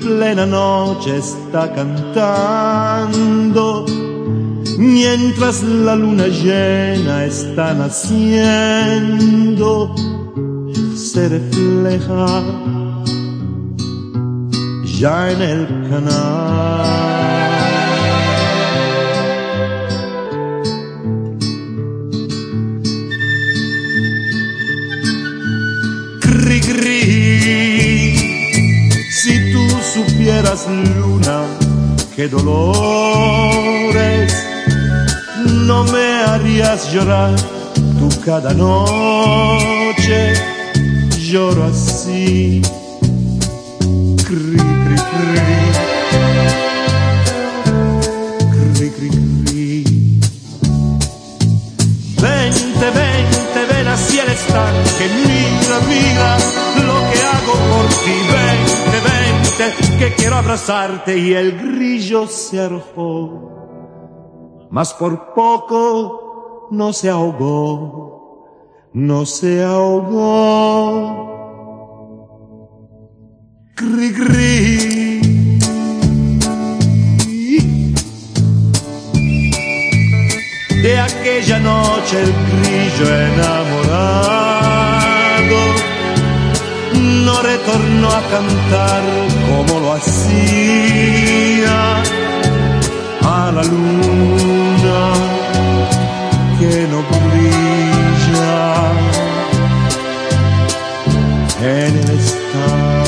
plena noche está cantando, mientras la luna llena está naciendo, se refleja ya en el canal. Si tú supieras, luna, qué dolores no me harías llorar. Tú cada noche lloro así. Cri, cri, cri. Cri, cri, cri. Vente, vente, ven hacia el estanque, mira, mira lo que hago por ti. Vente, vente, que quiero abrazarte y el grillo se arrojó. Mas por poco no se ahogó, no se ahogó. Cri, cri. de aquella noche el grillo enamorado no retornó a cantar como lo hacía brilla en el estado.